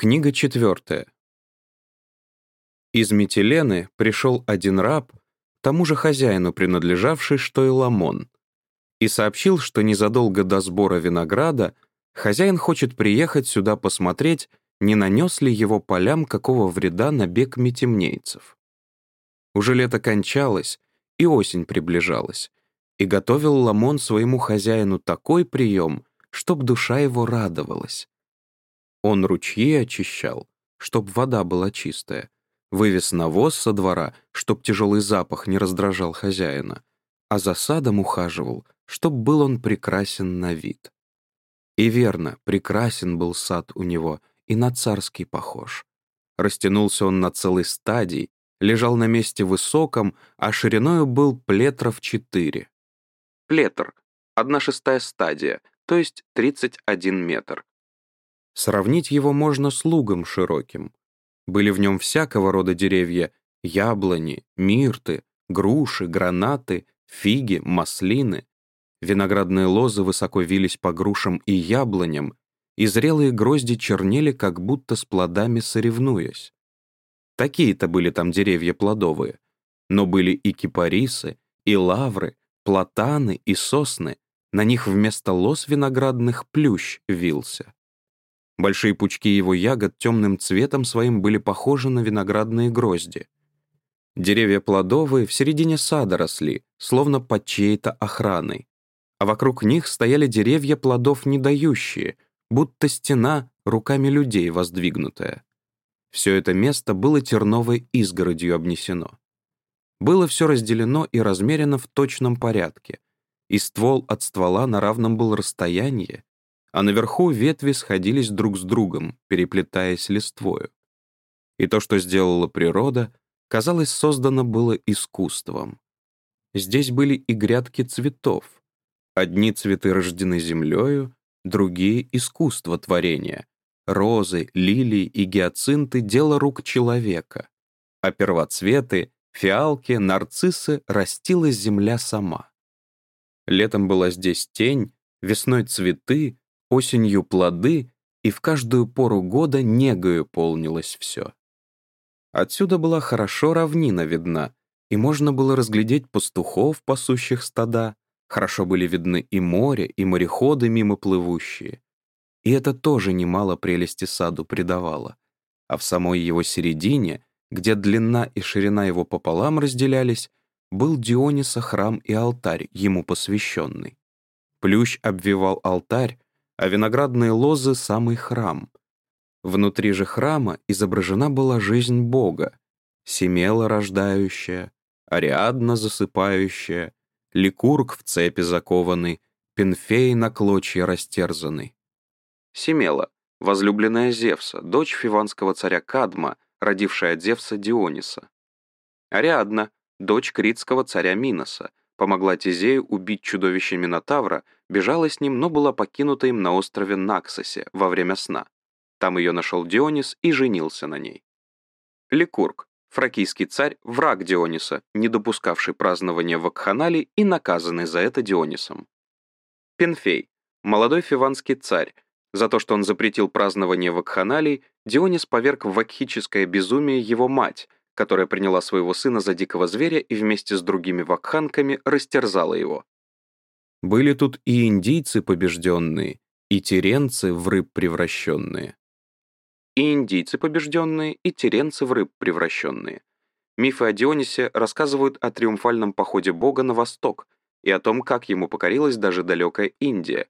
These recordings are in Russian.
Книга четвертая. Из Митилены пришел один раб, тому же хозяину принадлежавший, что и Ламон, и сообщил, что незадолго до сбора винограда хозяин хочет приехать сюда посмотреть, не нанес ли его полям какого вреда набег метемнейцев. Уже лето кончалось, и осень приближалась, и готовил Ламон своему хозяину такой прием, чтоб душа его радовалась. Он ручьи очищал, чтоб вода была чистая, вывез навоз со двора, чтоб тяжелый запах не раздражал хозяина, а за садом ухаживал, чтоб был он прекрасен на вид. И верно, прекрасен был сад у него, и на царский похож. Растянулся он на целой стадии, лежал на месте высоком, а шириною был плетров четыре. Плетр — одна шестая стадия, то есть 31 метр. Сравнить его можно с лугом широким. Были в нем всякого рода деревья — яблони, мирты, груши, гранаты, фиги, маслины. Виноградные лозы высоко вились по грушам и яблоням, и зрелые грозди чернели, как будто с плодами соревнуясь. Такие-то были там деревья плодовые. Но были и кипарисы, и лавры, платаны и сосны. На них вместо лоз виноградных плющ вился. Большие пучки его ягод темным цветом своим были похожи на виноградные грозди. Деревья плодовые в середине сада росли, словно под чьей-то охраной, а вокруг них стояли деревья плодов не дающие, будто стена руками людей воздвигнутая. Все это место было терновой изгородью обнесено. Было все разделено и размерено в точном порядке, и ствол от ствола на равном был расстоянии, а наверху ветви сходились друг с другом, переплетаясь листвою. И то, что сделала природа, казалось, создано было искусством. Здесь были и грядки цветов. Одни цветы рождены землею, другие — искусство творения. Розы, лилии и гиацинты — дело рук человека. А первоцветы, фиалки, нарциссы растила земля сама. Летом была здесь тень, весной цветы, осенью плоды, и в каждую пору года негою полнилось все. Отсюда была хорошо равнина видна, и можно было разглядеть пастухов, пасущих стада, хорошо были видны и море, и мореходы мимо плывущие. И это тоже немало прелести саду придавало. А в самой его середине, где длина и ширина его пополам разделялись, был Диониса храм и алтарь, ему посвященный. Плющ обвивал алтарь, а виноградные лозы — самый храм. Внутри же храма изображена была жизнь Бога, Семела рождающая, Ариадна засыпающая, Ликург в цепи закованный, Пенфей на клочья растерзанный. Семела, возлюбленная Зевса, дочь фиванского царя Кадма, родившая Зевса Диониса. Ариадна, дочь критского царя Миноса, помогла Тизею убить чудовище Минотавра, бежала с ним, но была покинута им на острове Наксосе во время сна. Там ее нашел Дионис и женился на ней. Ликург, фракийский царь, враг Диониса, не допускавший празднования в Акханале и наказанный за это Дионисом. Пенфей, молодой фиванский царь, за то, что он запретил празднование в Акханалии, Дионис поверг в вакхическое безумие его мать, которая приняла своего сына за дикого зверя и вместе с другими вакханками растерзала его. Были тут и индийцы побежденные, и теренцы в рыб превращенные. И индийцы побежденные, и теренцы в рыб превращенные. Мифы о Дионисе рассказывают о триумфальном походе бога на восток и о том, как ему покорилась даже далекая Индия,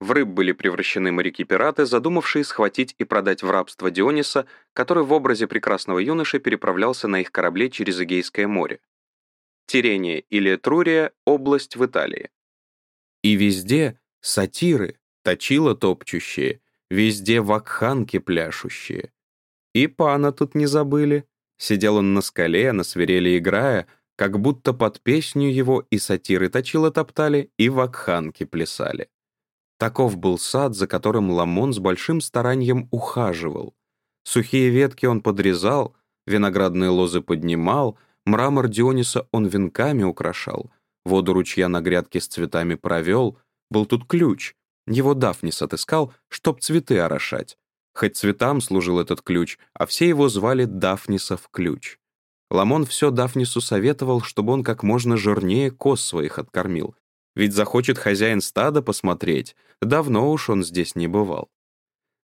в рыб были превращены моряки-пираты, задумавшие схватить и продать в рабство Диониса, который в образе прекрасного юноши переправлялся на их корабле через Эгейское море. Тирения или Трурия — область в Италии. И везде сатиры, точила топчущие, везде вакханки пляшущие. И пана тут не забыли. Сидел он на скале, на свирели играя, как будто под песню его и сатиры точила топтали, и вакханки плясали. Таков был сад, за которым Ламон с большим старанием ухаживал. Сухие ветки он подрезал, виноградные лозы поднимал, мрамор Диониса он венками украшал, воду ручья на грядке с цветами провел, был тут ключ, его Дафнис отыскал, чтоб цветы орошать. Хоть цветам служил этот ключ, а все его звали Дафнисов ключ. Ламон все Дафнису советовал, чтобы он как можно жирнее коз своих откормил. Ведь захочет хозяин стада посмотреть. Давно уж он здесь не бывал.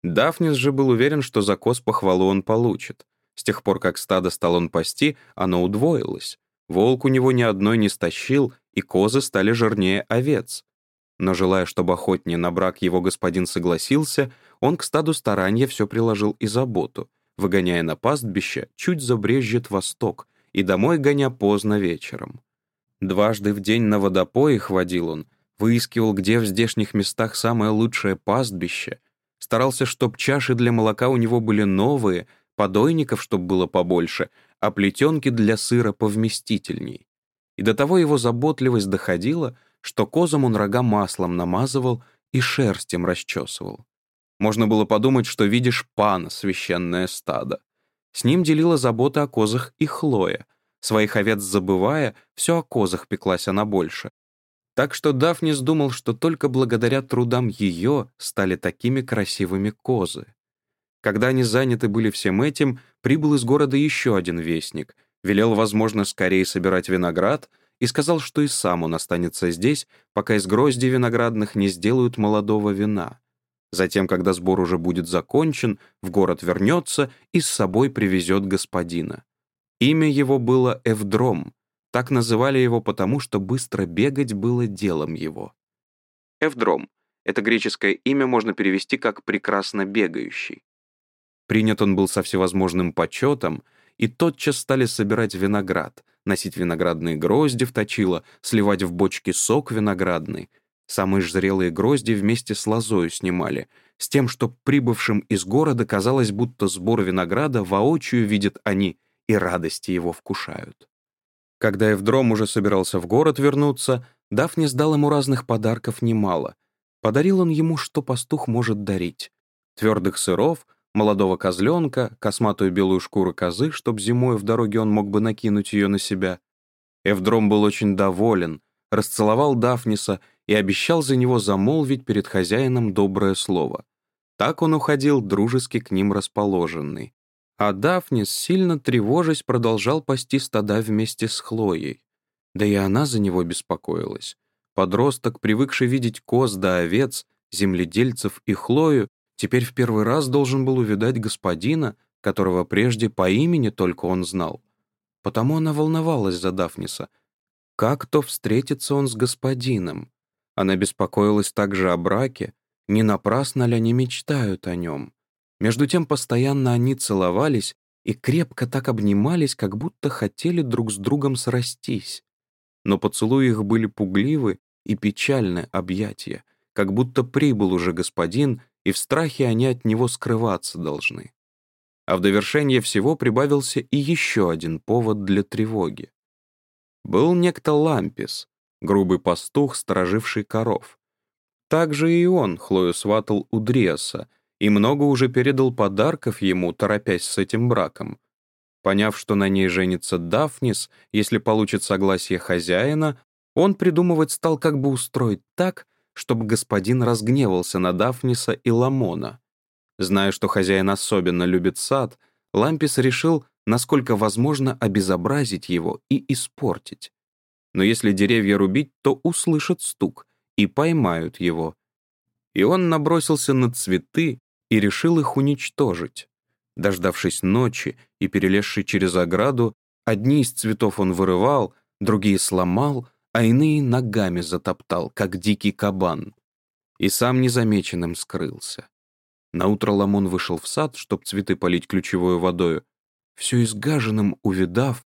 Дафнис же был уверен, что за коз похвалу он получит. С тех пор, как стадо стал он пасти, оно удвоилось. Волк у него ни одной не стащил, и козы стали жирнее овец. Но желая, чтобы охотнее на брак его господин согласился, он к стаду старания все приложил и заботу, выгоняя на пастбище, чуть забрежет восток, и домой гоня поздно вечером. Дважды в день на водопоях водил он, выискивал, где в здешних местах самое лучшее пастбище, старался, чтоб чаши для молока у него были новые, подойников, чтоб было побольше, а плетенки для сыра повместительней. И до того его заботливость доходила, что козам он рога маслом намазывал и шерстем расчесывал. Можно было подумать, что видишь пана, священное стадо. С ним делила забота о козах и Хлоя. Своих овец забывая, все о козах пеклась она больше. Так что Дафнис думал, что только благодаря трудам ее стали такими красивыми козы. Когда они заняты были всем этим, прибыл из города еще один вестник, велел, возможно, скорее собирать виноград и сказал, что и сам он останется здесь, пока из грозди виноградных не сделают молодого вина. Затем, когда сбор уже будет закончен, в город вернется и с собой привезет господина. Имя его было Эвдром. Так называли его потому, что быстро бегать было делом его. Эвдром. Это греческое имя можно перевести как «прекрасно бегающий». Принят он был со всевозможным почетом, и тотчас стали собирать виноград, носить виноградные грозди в точило, сливать в бочки сок виноградный — Самые зрелые грозди вместе с лозою снимали, с тем, что прибывшим из города казалось, будто сбор винограда воочию видят они и радости его вкушают. Когда Евдром уже собирался в город вернуться, Дафни сдал ему разных подарков немало. Подарил он ему, что пастух может дарить. Твердых сыров, молодого козленка, косматую белую шкуру козы, чтоб зимой в дороге он мог бы накинуть ее на себя. Эвдром был очень доволен, расцеловал Дафниса и обещал за него замолвить перед хозяином доброе слово. Так он уходил, дружески к ним расположенный. А Дафнис, сильно тревожась, продолжал пасти стада вместе с Хлоей. Да и она за него беспокоилась. Подросток, привыкший видеть коз да овец, земледельцев и Хлою, теперь в первый раз должен был увидать господина, которого прежде по имени только он знал. Потому она волновалась за Дафниса. Как то встретится он с господином? Она беспокоилась также о браке, не напрасно ли они мечтают о нем. Между тем постоянно они целовались и крепко так обнимались, как будто хотели друг с другом срастись. Но поцелуи их были пугливы и печальны объятия, как будто прибыл уже господин, и в страхе они от него скрываться должны. А в довершение всего прибавился и еще один повод для тревоги. Был некто Лампис, грубый пастух, стороживший коров. Также и он Хлою сватал у Дриаса и много уже передал подарков ему, торопясь с этим браком. Поняв, что на ней женится Дафнис, если получит согласие хозяина, он придумывать стал, как бы устроить так, чтобы господин разгневался на Дафниса и Ламона. Зная, что хозяин особенно любит сад, Лампис решил, насколько возможно, обезобразить его и испортить но если деревья рубить, то услышат стук и поймают его. И он набросился на цветы и решил их уничтожить. Дождавшись ночи и перелезший через ограду, одни из цветов он вырывал, другие сломал, а иные ногами затоптал, как дикий кабан. И сам незамеченным скрылся. Наутро Ламон вышел в сад, чтоб цветы полить ключевой водою. Все изгаженным увидав,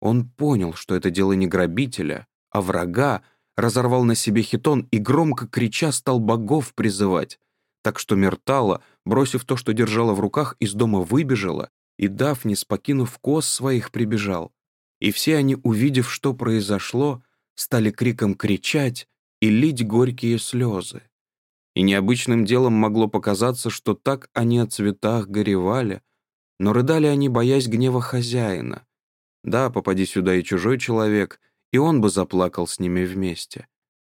он понял, что это дело не грабителя, а врага, разорвал на себе хитон и громко крича стал богов призывать. Так что Мертала, бросив то, что держала в руках, из дома выбежала, и Дафнис, покинув коз своих, прибежал. И все они, увидев, что произошло, стали криком кричать и лить горькие слезы. И необычным делом могло показаться, что так они о цветах горевали, но рыдали они, боясь гнева хозяина, да, попади сюда и чужой человек, и он бы заплакал с ними вместе.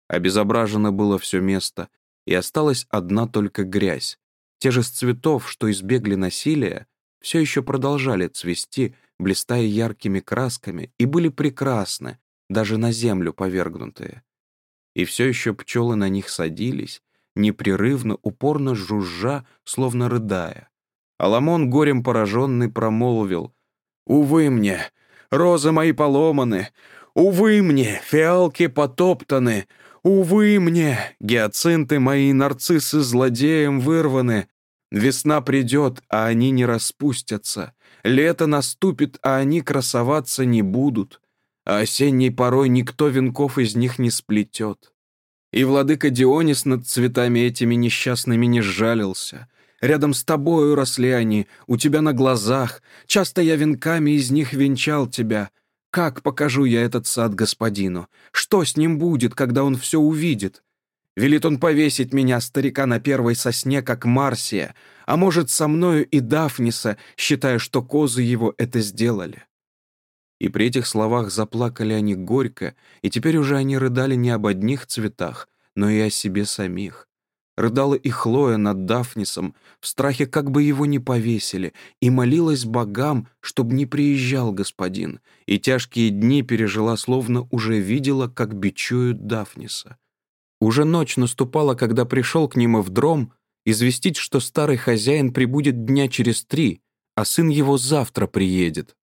Обезображено было все место, и осталась одна только грязь, те же с цветов, что избегли насилия, все еще продолжали цвести, блистая яркими красками, и были прекрасны, даже на землю повергнутые. И все еще пчелы на них садились, непрерывно, упорно жужжа, словно рыдая. Аламон, горем пораженный, промолвил. «Увы мне, розы мои поломаны! Увы мне, фиалки потоптаны! Увы мне, гиацинты мои нарциссы злодеем вырваны! Весна придет, а они не распустятся. Лето наступит, а они красоваться не будут. А осенней порой никто венков из них не сплетет. И владыка Дионис над цветами этими несчастными не сжалился. Рядом с тобою росли они, у тебя на глазах. Часто я венками из них венчал тебя. Как покажу я этот сад господину? Что с ним будет, когда он все увидит? Велит он повесить меня, старика, на первой сосне, как Марсия, а может, со мною и Дафниса, считая, что козы его это сделали». И при этих словах заплакали они горько, и теперь уже они рыдали не об одних цветах, но и о себе самих. Рыдала и Хлоя над Дафнисом, в страхе, как бы его не повесили, и молилась богам, чтобы не приезжал господин, и тяжкие дни пережила, словно уже видела, как бичуют Дафниса. Уже ночь наступала, когда пришел к ним Эвдром известить, что старый хозяин прибудет дня через три, а сын его завтра приедет.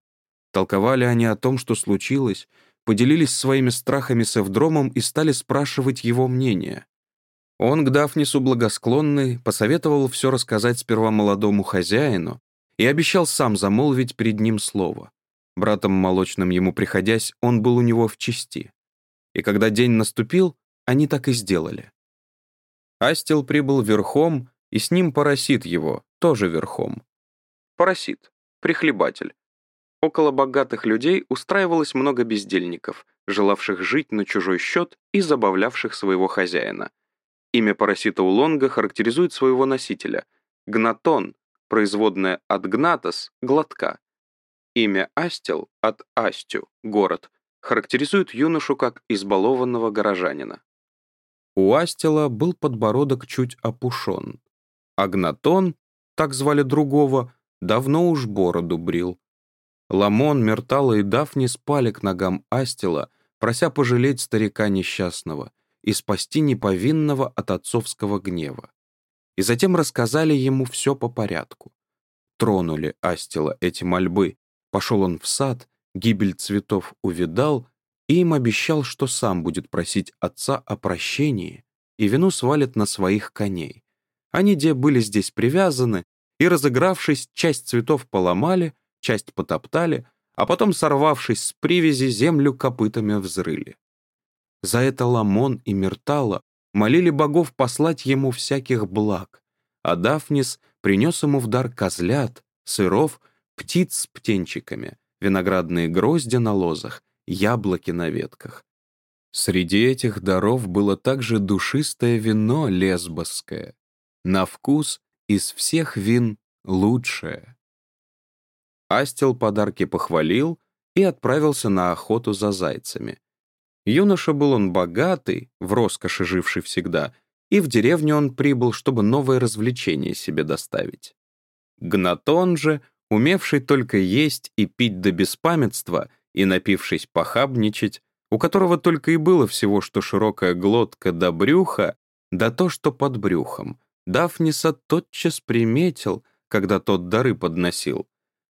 Толковали они о том, что случилось, поделились своими страхами с Эвдромом и стали спрашивать его мнение. Он к Дафнису благосклонный посоветовал все рассказать сперва молодому хозяину и обещал сам замолвить перед ним слово. Братом молочным ему приходясь, он был у него в чести. И когда день наступил, они так и сделали. Астил прибыл верхом, и с ним парасит его, тоже верхом. Парасит, прихлебатель. Около богатых людей устраивалось много бездельников, желавших жить на чужой счет и забавлявших своего хозяина. Имя парасита Улонга характеризует своего носителя. Гнатон, производное от гнатос, глотка. Имя Астил от Астю, город, характеризует юношу как избалованного горожанина. У Астила был подбородок чуть опушен. Агнатон, так звали другого, давно уж бороду брил. Ламон, Мертала и Дафни спали к ногам Астила, прося пожалеть старика несчастного и спасти неповинного от отцовского гнева. И затем рассказали ему все по порядку. Тронули Астила эти мольбы. Пошел он в сад, гибель цветов увидал и им обещал, что сам будет просить отца о прощении и вину свалит на своих коней. Они где были здесь привязаны, и, разыгравшись, часть цветов поломали, часть потоптали, а потом, сорвавшись с привязи, землю копытами взрыли. За это Ламон и Мертала молили богов послать ему всяких благ, а Дафнис принес ему в дар козлят, сыров, птиц с птенчиками, виноградные грозди на лозах яблоки на ветках. Среди этих даров было также душистое вино лесбосское, на вкус из всех вин лучшее. Астел подарки похвалил и отправился на охоту за зайцами. Юноша был он богатый, в роскоши живший всегда, и в деревню он прибыл, чтобы новое развлечение себе доставить. Гнатон же, умевший только есть и пить до беспамятства — и, напившись похабничать, у которого только и было всего, что широкая глотка до брюха, да то, что под брюхом, Дафниса тотчас приметил, когда тот дары подносил.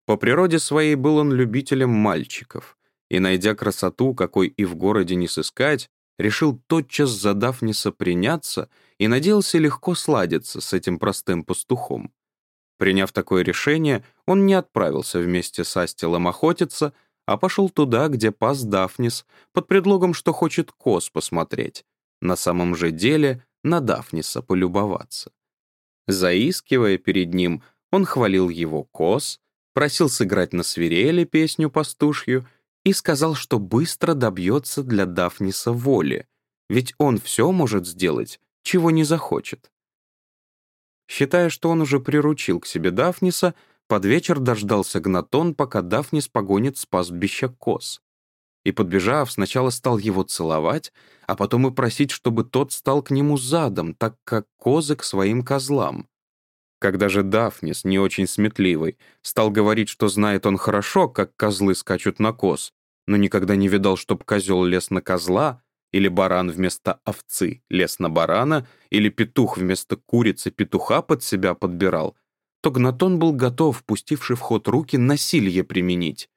По природе своей был он любителем мальчиков, и, найдя красоту, какой и в городе не сыскать, решил тотчас за Дафниса приняться и надеялся легко сладиться с этим простым пастухом. Приняв такое решение, он не отправился вместе с Астилом охотиться, а пошел туда, где пас Дафнис, под предлогом, что хочет коз посмотреть. На самом же деле на Дафниса полюбоваться. Заискивая перед ним, он хвалил его коз, просил сыграть на свирели песню пастушью и сказал, что быстро добьется для Дафниса воли, ведь он все может сделать, чего не захочет. Считая, что он уже приручил к себе Дафниса, под вечер дождался Гнатон, пока Дафнис погонит с пастбища коз. И, подбежав, сначала стал его целовать, а потом и просить, чтобы тот стал к нему задом, так как козы к своим козлам. Когда же Дафнис, не очень сметливый, стал говорить, что знает он хорошо, как козлы скачут на коз, но никогда не видал, чтоб козел лез на козла, или баран вместо овцы лез на барана, или петух вместо курицы петуха под себя подбирал, то Гнатон был готов, пустивший в ход руки, насилие применить.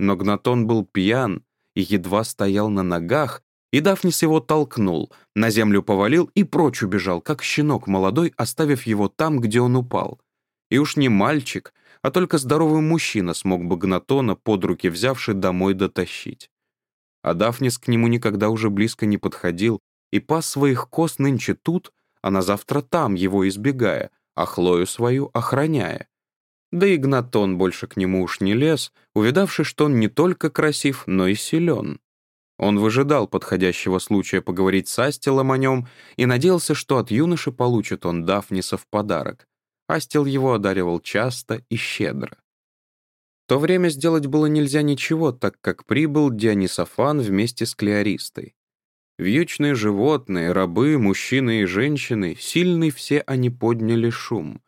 Но Гнатон был пьян и едва стоял на ногах, и Дафнис его толкнул, на землю повалил и прочь убежал, как щенок молодой, оставив его там, где он упал. И уж не мальчик, а только здоровый мужчина смог бы Гнатона под руки взявший домой дотащить. А Дафнис к нему никогда уже близко не подходил и пас своих коз нынче тут, а на завтра там, его избегая, а Хлою свою охраняя. Да и Гнатон больше к нему уж не лез, увидавший, что он не только красив, но и силен. Он выжидал подходящего случая поговорить с Астелом о нем и надеялся, что от юноши получит он Дафниса в подарок. Астел его одаривал часто и щедро. В то время сделать было нельзя ничего, так как прибыл Дионисофан вместе с Клеористой. Вьючные животные, рабы, мужчины и женщины, сильный все они подняли шум.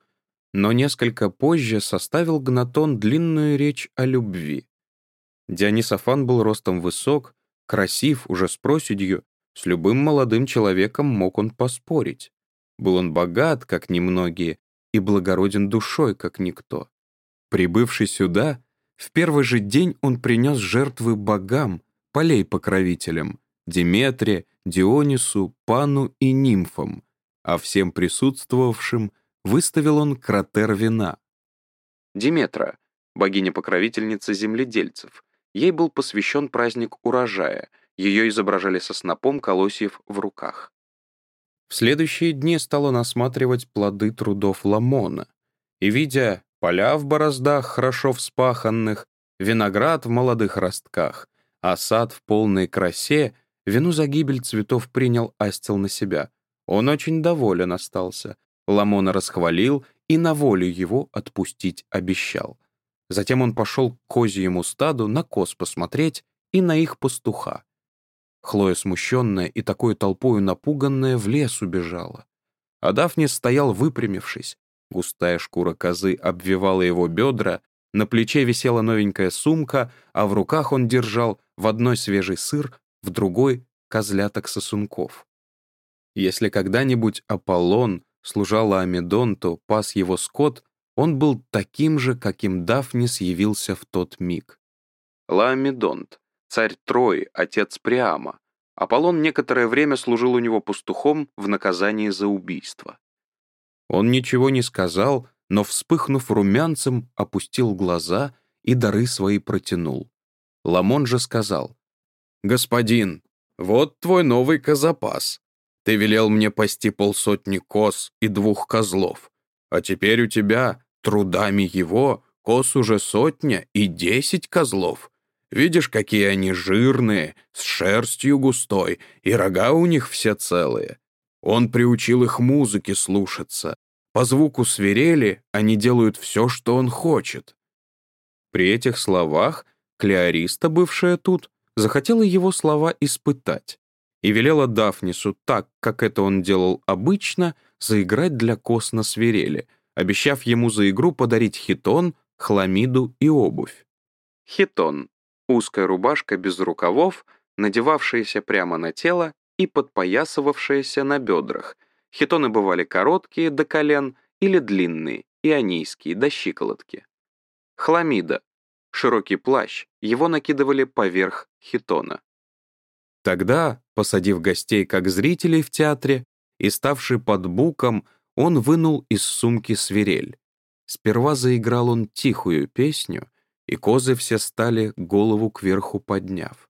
Но несколько позже составил Гнатон длинную речь о любви. Дионисофан был ростом высок, красив, уже с проседью, с любым молодым человеком мог он поспорить. Был он богат, как немногие, и благороден душой, как никто. Прибывший сюда, в первый же день он принес жертвы богам, полей покровителям, Деметре, Дионису, Пану и нимфам, а всем присутствовавшим выставил он кратер вина. Диметра, богиня-покровительница земледельцев, ей был посвящен праздник урожая, ее изображали со снопом колосьев в руках. В следующие дни стал он осматривать плоды трудов Ламона, и, видя поля в бороздах, хорошо вспаханных, виноград в молодых ростках, а сад в полной красе — Вину за гибель цветов принял Астел на себя. Он очень доволен остался. Ламона расхвалил и на волю его отпустить обещал. Затем он пошел к козьему стаду на коз посмотреть и на их пастуха. Хлоя, смущенная и такой толпою напуганная, в лес убежала. А Дафнис стоял выпрямившись. Густая шкура козы обвивала его бедра, на плече висела новенькая сумка, а в руках он держал в одной свежий сыр, в другой — козляток-сосунков. Если когда-нибудь Аполлон служал Амидонту, пас его скот, он был таким же, каким Дафнис явился в тот миг. Лаомедонт, царь Трои, отец Приама. Аполлон некоторое время служил у него пастухом в наказании за убийство. Он ничего не сказал, но, вспыхнув румянцем, опустил глаза и дары свои протянул. Ламон же сказал, «Господин, вот твой новый козапас. Ты велел мне пасти полсотни коз и двух козлов, а теперь у тебя, трудами его, коз уже сотня и десять козлов. Видишь, какие они жирные, с шерстью густой, и рога у них все целые. Он приучил их музыке слушаться. По звуку свирели они делают все, что он хочет». При этих словах Клеориста, бывшая тут, захотела его слова испытать и велела Дафнису так, как это он делал обычно, заиграть для Кос на свирели, обещав ему за игру подарить хитон, хламиду и обувь. Хитон — узкая рубашка без рукавов, надевавшаяся прямо на тело и подпоясывавшаяся на бедрах. Хитоны бывали короткие, до колен, или длинные, ионийские, до щиколотки. Хламида широкий плащ, его накидывали поверх хитона. Тогда, посадив гостей как зрителей в театре и ставший под буком, он вынул из сумки свирель. Сперва заиграл он тихую песню, и козы все стали голову кверху подняв.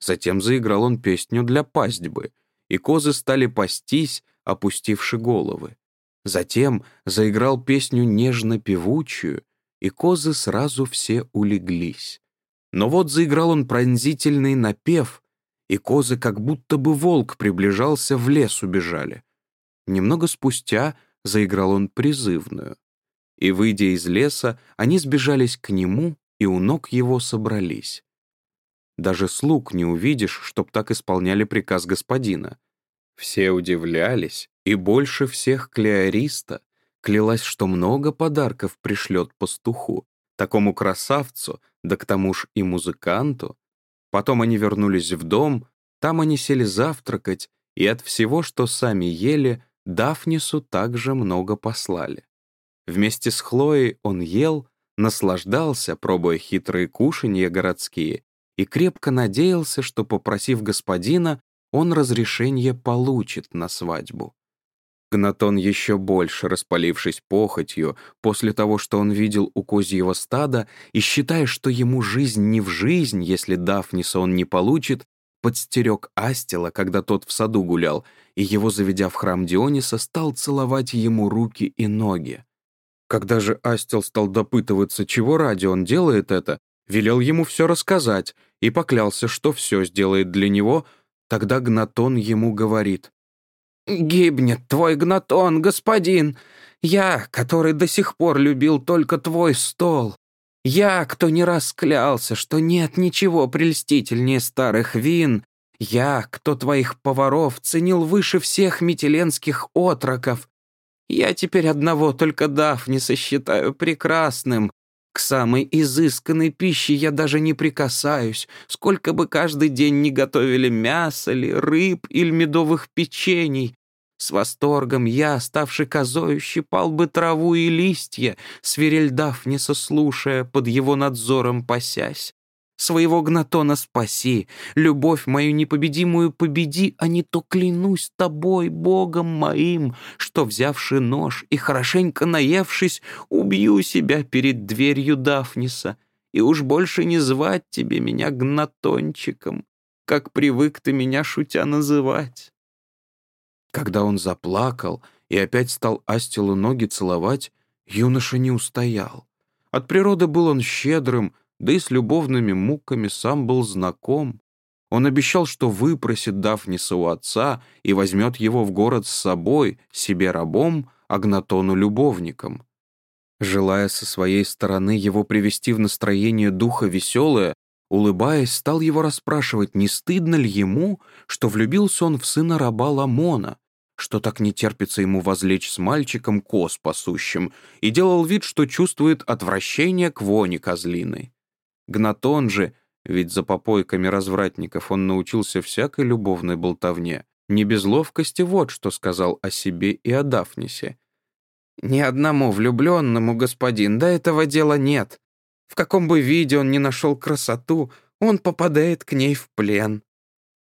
Затем заиграл он песню для пастьбы, и козы стали пастись, опустивши головы. Затем заиграл песню нежно-певучую, и козы сразу все улеглись. Но вот заиграл он пронзительный напев, и козы как будто бы волк приближался, в лес убежали. Немного спустя заиграл он призывную. И, выйдя из леса, они сбежались к нему и у ног его собрались. Даже слуг не увидишь, чтоб так исполняли приказ господина. Все удивлялись, и больше всех Клеориста, клялась, что много подарков пришлет пастуху, такому красавцу, да к тому ж и музыканту. Потом они вернулись в дом, там они сели завтракать, и от всего, что сами ели, Дафнису также много послали. Вместе с Хлоей он ел, наслаждался, пробуя хитрые кушанья городские, и крепко надеялся, что, попросив господина, он разрешение получит на свадьбу. Гнатон, еще больше распалившись похотью, после того, что он видел у козьего стада, и считая, что ему жизнь не в жизнь, если Дафниса он не получит, подстерег Астила, когда тот в саду гулял, и его, заведя в храм Диониса, стал целовать ему руки и ноги. Когда же Астил стал допытываться, чего ради он делает это, велел ему все рассказать и поклялся, что все сделает для него, тогда Гнатон ему говорит, «Гибнет твой Гнатон, господин! Я, который до сих пор любил только твой стол! Я, кто не раз клялся, что нет ничего прельстительнее старых вин! Я, кто твоих поваров ценил выше всех метеленских отроков! Я теперь одного только Дафниса считаю прекрасным, к самой изысканной пище я даже не прикасаюсь, сколько бы каждый день не готовили мясо ли, рыб или медовых печений. С восторгом я, ставший козою, щипал бы траву и листья, свирель Дафниса слушая, под его надзором пасясь. Своего гнатона спаси, любовь мою непобедимую победи, а не то клянусь тобой, Богом моим, что, взявши нож и хорошенько наевшись, убью себя перед дверью Дафниса, и уж больше не звать тебе меня гнатончиком, как привык ты меня шутя называть. Когда он заплакал и опять стал Астилу ноги целовать, юноша не устоял. От природы был он щедрым, да и с любовными муками сам был знаком. Он обещал, что выпросит Дафниса у отца и возьмет его в город с собой, себе рабом, Агнатону любовником. Желая со своей стороны его привести в настроение духа веселое, улыбаясь, стал его расспрашивать, не стыдно ли ему, что влюбился он в сына раба Ламона, что так не терпится ему возлечь с мальчиком коз пасущим, и делал вид, что чувствует отвращение к воне козлиной. Гнатон же, ведь за попойками развратников он научился всякой любовной болтовне, не без ловкости вот что сказал о себе и о Дафнисе. «Ни одному влюбленному, господин, до этого дела нет. В каком бы виде он ни нашел красоту, он попадает к ней в плен.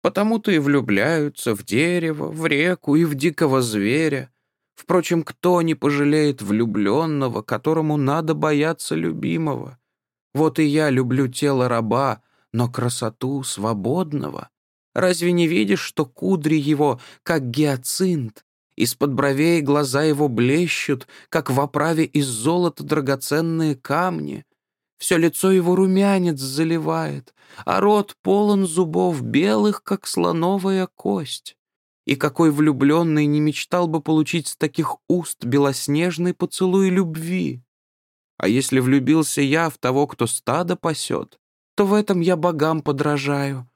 Потому-то и влюбляются в дерево, в реку и в дикого зверя. Впрочем, кто не пожалеет влюбленного, которому надо бояться любимого? Вот и я люблю тело раба, но красоту свободного. Разве не видишь, что кудри его, как гиацинт, из-под бровей глаза его блещут, как в оправе из золота драгоценные камни? Все лицо его румянец заливает, а рот полон зубов белых, как слоновая кость. И какой влюбленный не мечтал бы получить с таких уст белоснежный поцелуй любви? А если влюбился я в того, кто стадо пасет, то в этом я богам подражаю.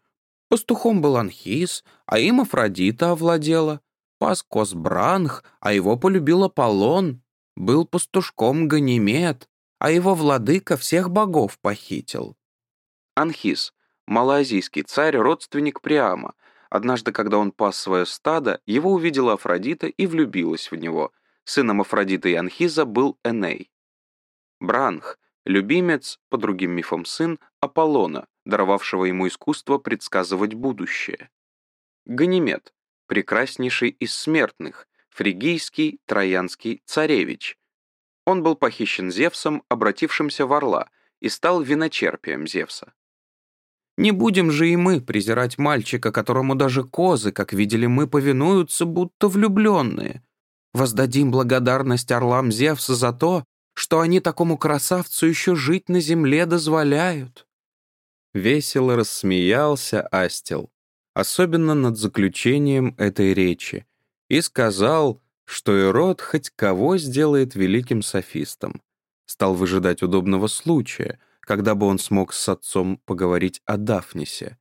Пастухом был Анхис, а им Афродита овладела. Пас Косбранх, а его полюбил Аполлон. Был пастушком Ганимед, а его владыка всех богов похитил. Анхис, малоазийский царь, родственник Приама. Однажды, когда он пас свое стадо, его увидела Афродита и влюбилась в него. Сыном Афродиты и Анхиза был Эней. Бранх, любимец, по другим мифам сын, Аполлона, даровавшего ему искусство предсказывать будущее. Ганимед, прекраснейший из смертных, фригийский, троянский царевич. Он был похищен Зевсом, обратившимся в орла, и стал виночерпием Зевса. Не будем же и мы презирать мальчика, которому даже козы, как видели мы, повинуются, будто влюбленные. Воздадим благодарность орлам Зевса за то, что они такому красавцу еще жить на земле дозволяют». Весело рассмеялся Астел, особенно над заключением этой речи, и сказал, что Ирод хоть кого сделает великим софистом. Стал выжидать удобного случая, когда бы он смог с отцом поговорить о Дафнисе.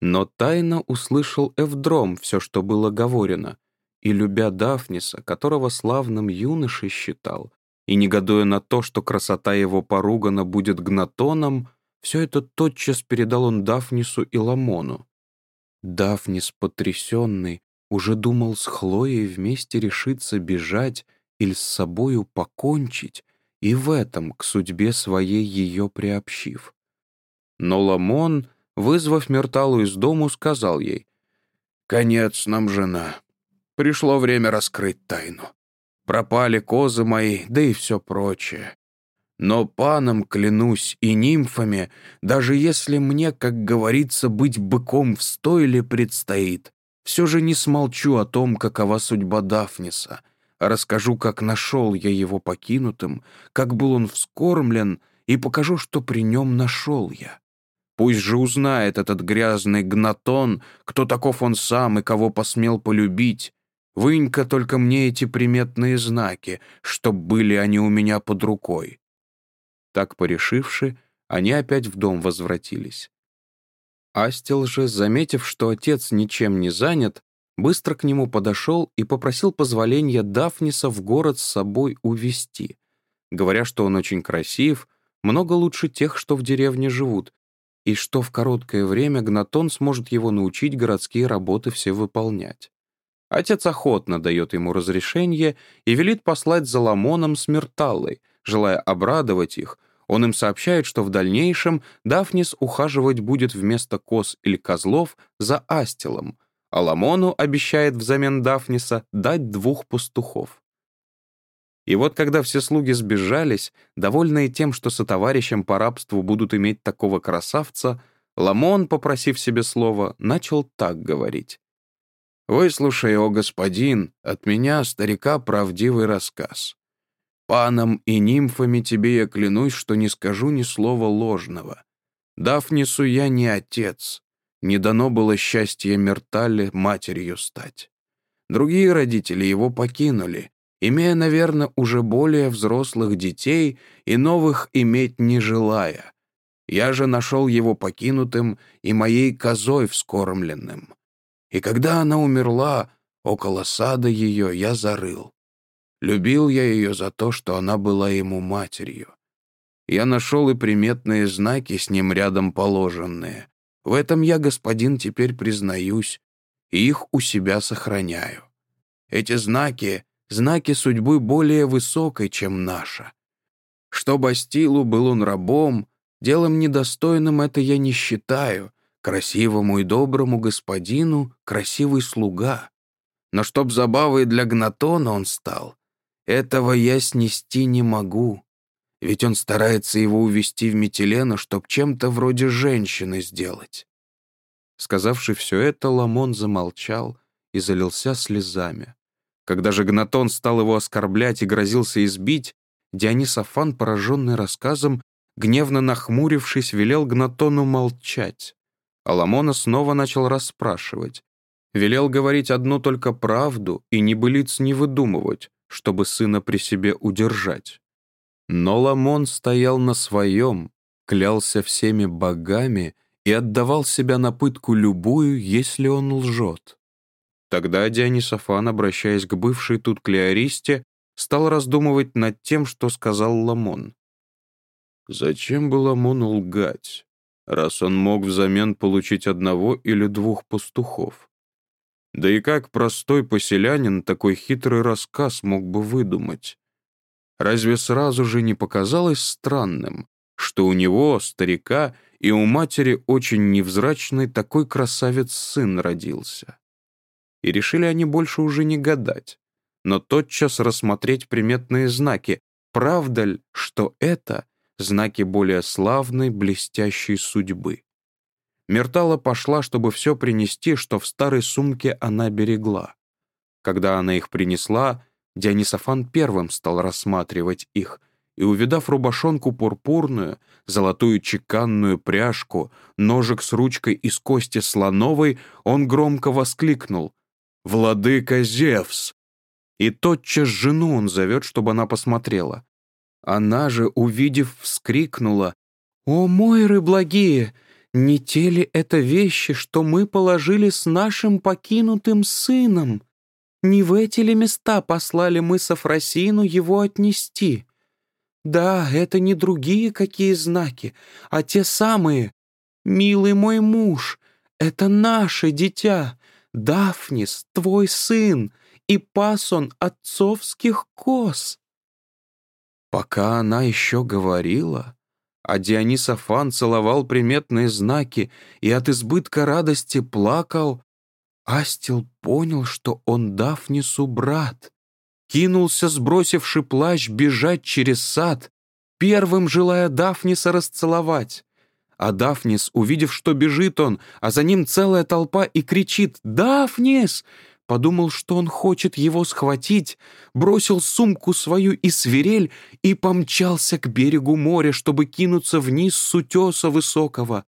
Но тайно услышал Эвдром все, что было говорено, и любя Дафниса, которого славным юношей считал, и негодуя на то, что красота его поругана будет гнатоном, все это тотчас передал он Дафнису и Ламону. Дафнис, потрясенный, уже думал с Хлоей вместе решиться бежать или с собою покончить, и в этом к судьбе своей ее приобщив. Но Ламон, вызвав Мерталу из дому, сказал ей, «Конец нам, жена. Пришло время раскрыть тайну. Пропали козы мои, да и все прочее. Но паном клянусь и нимфами, даже если мне, как говорится, быть быком в стойле предстоит, все же не смолчу о том, какова судьба Дафниса, расскажу, как нашел я его покинутым, как был он вскормлен, и покажу, что при нем нашел я. Пусть же узнает этот грязный гнатон, кто таков он сам и кого посмел полюбить. Вынь-ка только мне эти приметные знаки, чтоб были они у меня под рукой. Так порешивши, они опять в дом возвратились. Астел же, заметив, что отец ничем не занят, быстро к нему подошел и попросил позволения Дафниса в город с собой увезти, говоря, что он очень красив, много лучше тех, что в деревне живут, и что в короткое время Гнатон сможет его научить городские работы все выполнять. Отец охотно дает ему разрешение и велит послать за Ламоном с Мерталлой, желая обрадовать их, он им сообщает, что в дальнейшем Дафнис ухаживать будет вместо коз или козлов за Астилом, а Ламону обещает взамен Дафниса дать двух пастухов. И вот когда все слуги сбежались, довольные тем, что сотоварищем по рабству будут иметь такого красавца, Ламон, попросив себе слова, начал так говорить. «Выслушай, о господин, от меня, старика, правдивый рассказ. Паном и нимфами тебе я клянусь, что не скажу ни слова ложного. Дафнису я не отец, не дано было счастье Мертале матерью стать. Другие родители его покинули, имея, наверное, уже более взрослых детей и новых иметь не желая. Я же нашел его покинутым и моей козой вскормленным. И когда она умерла, около сада ее я зарыл. Любил я ее за то, что она была ему матерью. Я нашел и приметные знаки с ним рядом положенные. В этом я, господин, теперь признаюсь, и их у себя сохраняю. Эти знаки — знаки судьбы более высокой, чем наша. Что Бастилу был он рабом, делом недостойным это я не считаю, красивому и доброму господину красивый слуга. Но чтоб забавой для Гнатона он стал, этого я снести не могу, ведь он старается его увести в Метелену, чтоб чем-то вроде женщины сделать». Сказавши все это, Ламон замолчал и залился слезами. Когда же Гнатон стал его оскорблять и грозился избить, Дионис Афан, пораженный рассказом, гневно нахмурившись, велел Гнатону молчать. А Ламона снова начал расспрашивать. Велел говорить одну только правду и небылиц не выдумывать, чтобы сына при себе удержать. Но Ламон стоял на своем, клялся всеми богами и отдавал себя на пытку любую, если он лжет. Тогда Дионисофан, обращаясь к бывшей тут Клеористе, стал раздумывать над тем, что сказал Ламон. Зачем бы Ламону лгать, раз он мог взамен получить одного или двух пастухов? Да и как простой поселянин такой хитрый рассказ мог бы выдумать? Разве сразу же не показалось странным, что у него, старика, и у матери очень невзрачный такой красавец-сын родился? И решили они больше уже не гадать, но тотчас рассмотреть приметные знаки, правда ли, что это знаки более славной, блестящей судьбы. Мертала пошла, чтобы все принести, что в старой сумке она берегла. Когда она их принесла, Дионисофан первым стал рассматривать их, и, увидав рубашонку пурпурную, золотую чеканную пряжку, ножик с ручкой из кости слоновой, он громко воскликнул «Владыка Зевс!» И тотчас жену он зовет, чтобы она посмотрела. Она же, увидев, вскрикнула «О, Мойры благие! Не те ли это вещи, что мы положили с нашим покинутым сыном? Не в эти ли места послали мы Сафросину его отнести? Да, это не другие какие знаки, а те самые. Милый мой муж, это наше дитя, Дафнис, твой сын, и пас он отцовских коз». Пока она еще говорила, а Дионис Афан целовал приметные знаки и от избытка радости плакал, Астил понял, что он Дафнису брат, кинулся, сбросивший плащ, бежать через сад, первым желая Дафниса расцеловать. А Дафнис, увидев, что бежит он, а за ним целая толпа и кричит «Дафнис!», подумал, что он хочет его схватить, бросил сумку свою и свирель и помчался к берегу моря, чтобы кинуться вниз с утеса высокого.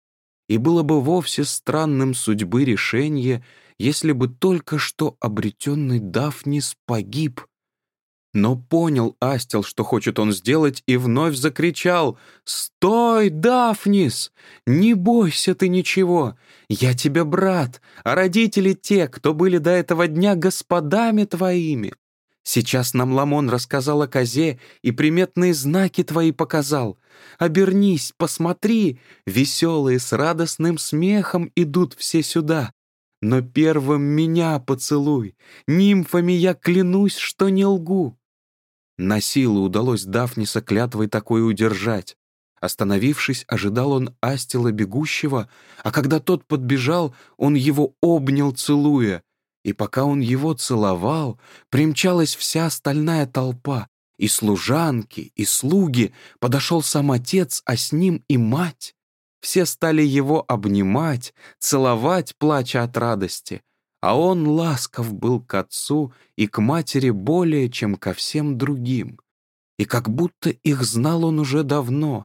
И было бы вовсе странным судьбы решение, если бы только что обретенный Дафнис погиб. Но понял Астел, что хочет он сделать, и вновь закричал «Стой, Дафнис! Не бойся ты ничего! Я тебе брат, а родители те, кто были до этого дня господами твоими. Сейчас нам Ламон рассказал о козе и приметные знаки твои показал. Обернись, посмотри, веселые с радостным смехом идут все сюда. Но первым меня поцелуй, нимфами я клянусь, что не лгу». На силу удалось Дафниса клятвой такой удержать. Остановившись, ожидал он Астила бегущего, а когда тот подбежал, он его обнял, целуя. И пока он его целовал, примчалась вся остальная толпа, и служанки, и слуги, подошел сам отец, а с ним и мать. Все стали его обнимать, целовать, плача от радости, а он ласков был к отцу и к матери более, чем ко всем другим. И как будто их знал он уже давно.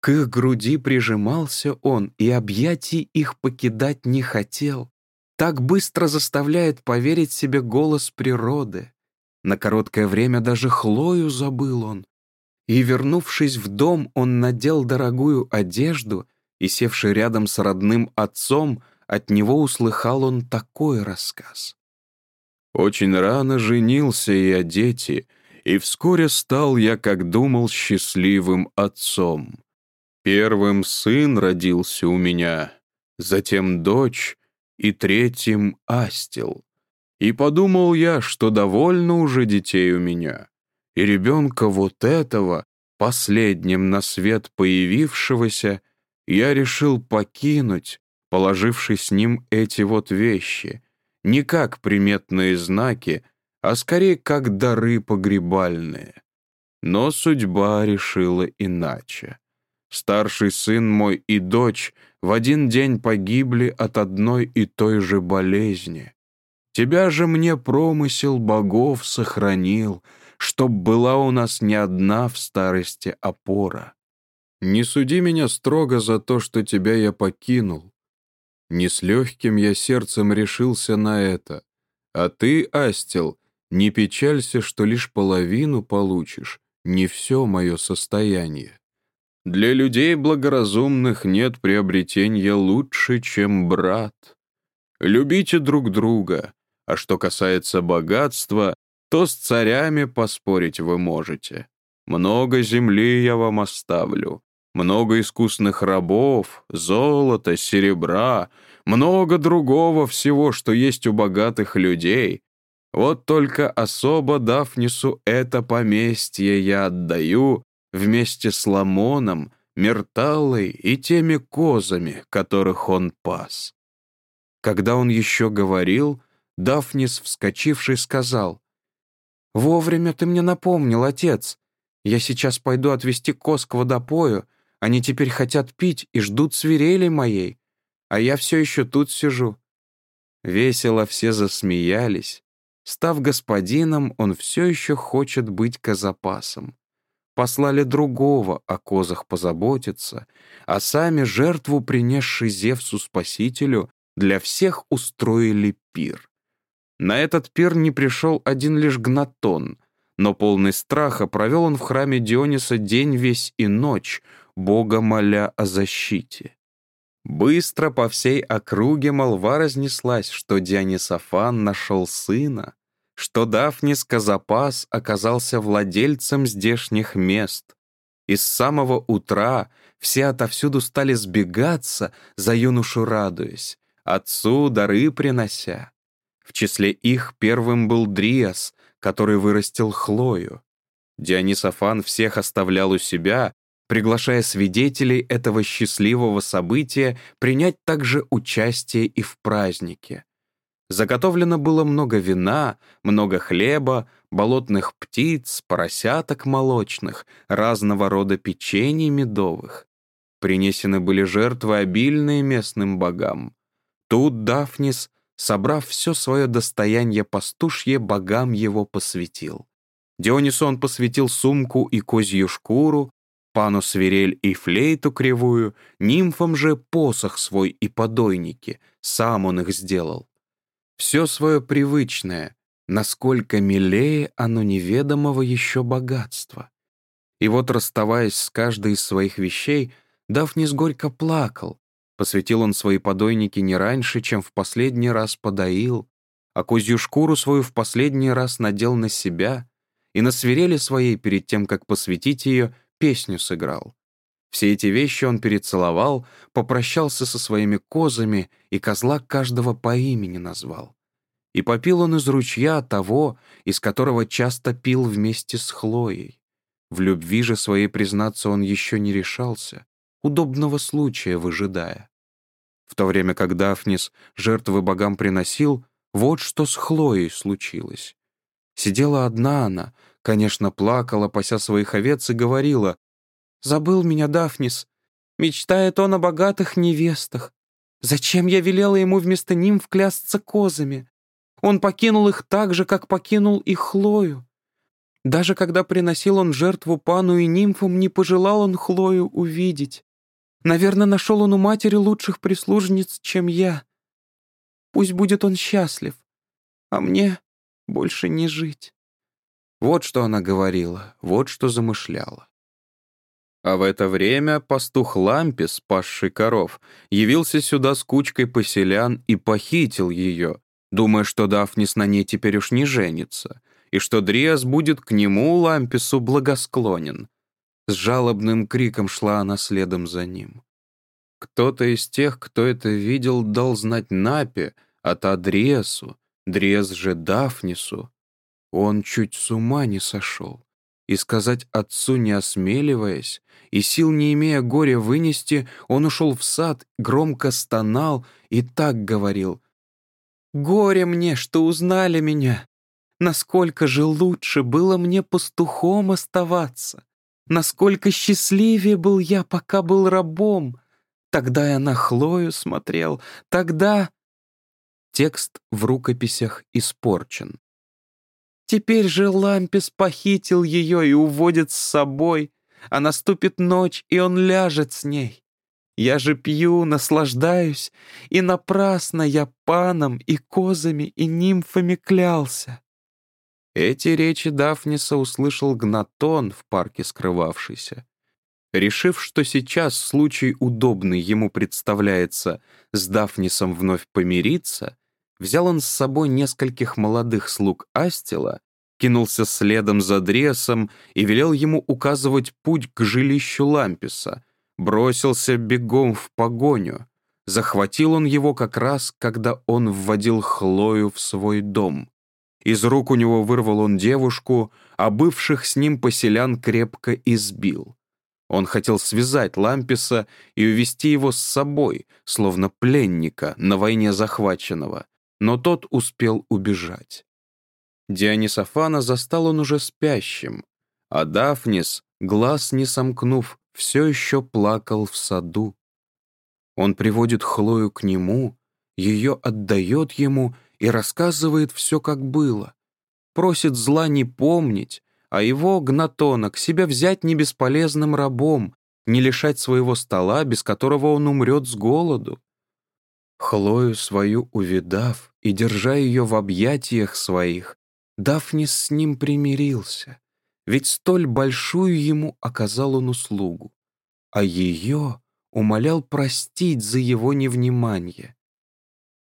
К их груди прижимался он, и объятий их покидать не хотел. Так быстро заставляет поверить себе голос природы. На короткое время даже Хлою забыл он. И, вернувшись в дом, он надел дорогую одежду и, севший рядом с родным отцом, от него услыхал он такой рассказ. «Очень рано женился я дети, и вскоре стал я, как думал, счастливым отцом. Первым сын родился у меня, затем дочь, и третьим астил. И подумал я, что довольно уже детей у меня, и ребенка вот этого, последним на свет появившегося, я решил покинуть, положивший с ним эти вот вещи, не как приметные знаки, а скорее как дары погребальные. Но судьба решила иначе. Старший сын мой и дочь в один день погибли от одной и той же болезни. Тебя же мне промысел богов сохранил, чтоб была у нас не одна в старости опора. Не суди меня строго за то, что тебя я покинул. Не с легким я сердцем решился на это. А ты, Астел, не печалься, что лишь половину получишь, не все мое состояние. Для людей благоразумных нет приобретения лучше, чем брат. Любите друг друга, а что касается богатства, то с царями поспорить вы можете. Много земли я вам оставлю, много искусных рабов, золота, серебра, много другого всего, что есть у богатых людей. Вот только особо Дафнису это поместье я отдаю вместе с Ламоном, Мерталой и теми козами, которых он пас. Когда он еще говорил, Дафнис, вскочивший, сказал, «Вовремя ты мне напомнил, отец. Я сейчас пойду отвезти коз к водопою, они теперь хотят пить и ждут свирели моей, а я все еще тут сижу». Весело все засмеялись. Став господином, он все еще хочет быть козапасом. Послали другого о козах позаботиться, а сами жертву, принесший Зевсу Спасителю, для всех устроили пир. На этот пир не пришел один лишь Гнатон, но полный страха провел он в храме Диониса день весь и ночь, Бога моля о защите. Быстро по всей округе молва разнеслась, что Дионисофан нашел сына. что Дафнис Казапас оказался владельцем здешних мест. И с самого утра все отовсюду стали сбегаться, за юношу радуясь, отцу дары принося. В числе их первым был Дриас, который вырастил Хлою. Дионисофан всех оставлял у себя, приглашая свидетелей этого счастливого события принять также участие и в празднике. Заготовлено было много вина, много хлеба, болотных птиц, поросяток молочных, разного рода печений медовых. Принесены были жертвы обильные местным богам. Тут Дафнис, собрав все свое достояние пастушье, богам его посвятил. Дионису он посвятил сумку и козью шкуру, пану свирель и флейту кривую, нимфам же посох свой и подойники, сам он их сделал. Все свое привычное, насколько милее оно неведомого еще богатства. И вот, расставаясь с каждой из своих вещей, Дафнис горько плакал. Посвятил он свои подойники не раньше, чем в последний раз подоил, а козью шкуру свою в последний раз надел на себя и на свирели своей перед тем, как посвятить ее, песню сыграл. Все эти вещи он перецеловал, попрощался со своими козами и козла каждого по имени назвал. И попил он из ручья того, из которого часто пил вместе с Хлоей. В любви же своей признаться он еще не решался, удобного случая выжидая. В то время как Дафнис жертвы богам приносил, вот что с Хлоей случилось. Сидела одна она, конечно, плакала, пася своих овец, и говорила, Забыл меня Дафнис. Мечтает он о богатых невестах. Зачем я велела ему вместо ним вклясться козами? Он покинул их так же, как покинул и Хлою. Даже когда приносил он жертву пану и нимфам, не пожелал он Хлою увидеть. Наверное, нашел он у матери лучших прислужниц, чем я. Пусть будет он счастлив, а мне больше не жить. Вот что она говорила, вот что замышляла. А в это время пастух Лампис, пасший коров, явился сюда с кучкой поселян и похитил ее, думая, что Дафнис на ней теперь уж не женится, и что Дриас будет к нему, Лампису, благосклонен. С жалобным криком шла она следом за ним. Кто-то из тех, кто это видел, дал знать Напе, а та Дриасу, Дриас же Дафнису. Он чуть с ума не сошел и сказать отцу, не осмеливаясь, и сил не имея горя вынести, он ушел в сад, громко стонал и так говорил. «Горе мне, что узнали меня! Насколько же лучше было мне пастухом оставаться! Насколько счастливее был я, пока был рабом! Тогда я на Хлою смотрел, тогда...» Текст в рукописях испорчен. Теперь же Лампис похитил ее и уводит с собой, а наступит ночь, и он ляжет с ней. Я же пью, наслаждаюсь, и напрасно я паном и козами и нимфами клялся». Эти речи Дафниса услышал Гнатон в парке скрывавшийся. Решив, что сейчас случай удобный ему представляется с Дафнисом вновь помириться, взял он с собой нескольких молодых слуг Астила, кинулся следом за Дресом и велел ему указывать путь к жилищу Ламписа, бросился бегом в погоню. Захватил он его как раз, когда он вводил Хлою в свой дом. Из рук у него вырвал он девушку, а бывших с ним поселян крепко избил. Он хотел связать Ламписа и увести его с собой, словно пленника на войне захваченного, но тот успел убежать. Дионисофана застал он уже спящим, а Дафнис, глаз не сомкнув, все еще плакал в саду. Он приводит Хлою к нему, ее отдает ему и рассказывает все, как было. Просит зла не помнить, а его, Гнатона, к себе взять не бесполезным рабом, не лишать своего стола, без которого он умрет с голоду. Хлою свою увидав и держа ее в объятиях своих, Дафнис с ним примирился, ведь столь большую ему оказал он услугу, а ее умолял простить за его невнимание.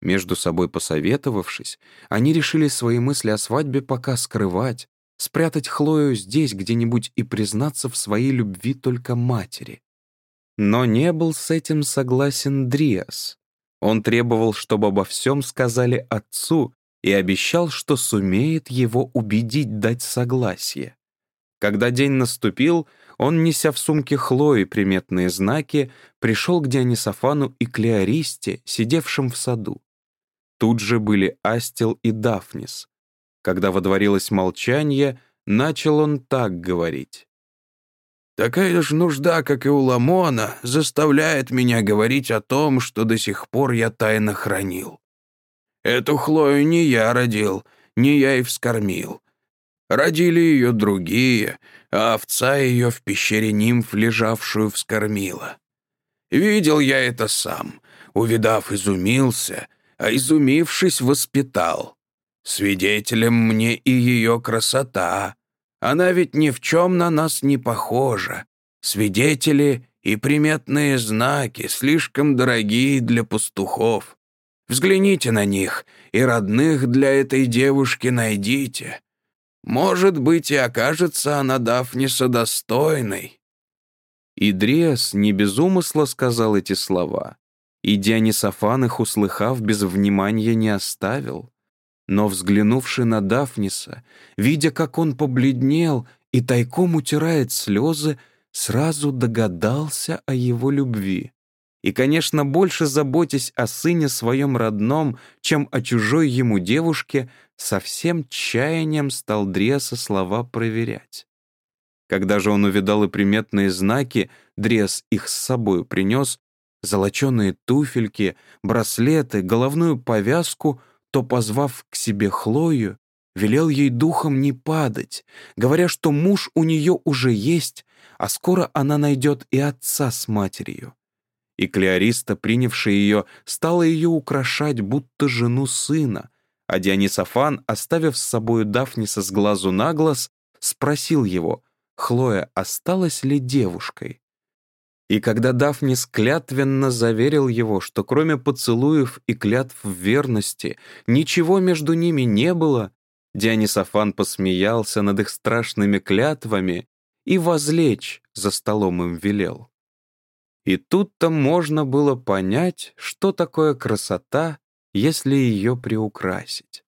Между собой посоветовавшись, они решили свои мысли о свадьбе пока скрывать, спрятать Хлою здесь где-нибудь и признаться в своей любви только матери. Но не был с этим согласен Дриас. Он требовал, чтобы обо всем сказали отцу, и обещал, что сумеет его убедить дать согласие. Когда день наступил, он, неся в сумке Хлои приметные знаки, пришел к Дионисофану и Клеористе, сидевшим в саду. Тут же были Астел и Дафнис. Когда водворилось молчание, начал он так говорить. «Такая же нужда, как и у Ламона, заставляет меня говорить о том, что до сих пор я тайно хранил. Эту Хлою не я родил, не я и вскормил. Родили ее другие, а овца ее в пещере нимф, лежавшую, вскормила. Видел я это сам, увидав, изумился, а изумившись, воспитал. Свидетелем мне и ее красота. Она ведь ни в чем на нас не похожа. Свидетели и приметные знаки, слишком дорогие для пастухов. Взгляните на них, и родных для этой девушки найдите. Может быть, и окажется она Дафниса достойной». Идриас не без умысла сказал эти слова, и Дионисофан их, услыхав, без внимания не оставил. Но, взглянувши на Дафниса, видя, как он побледнел и тайком утирает слезы, сразу догадался о его любви. И, конечно, больше заботясь о сыне своем родном, чем о чужой ему девушке, со всем чаянием стал Дреса слова проверять. Когда же он увидал и приметные знаки, Дрес их с собою принес, золоченые туфельки, браслеты, головную повязку, то, позвав к себе Хлою, велел ей духом не падать, говоря, что муж у нее уже есть, а скоро она найдет и отца с матерью и Клеориста, принявшая ее, стала ее украшать, будто жену сына, а Дионисофан, оставив с собою Дафниса с глазу на глаз, спросил его, Хлоя осталась ли девушкой. И когда Дафнис клятвенно заверил его, что кроме поцелуев и клятв верности ничего между ними не было, Дионисофан посмеялся над их страшными клятвами и возлечь за столом им велел. И тут-то можно было понять, что такое красота, если ее приукрасить.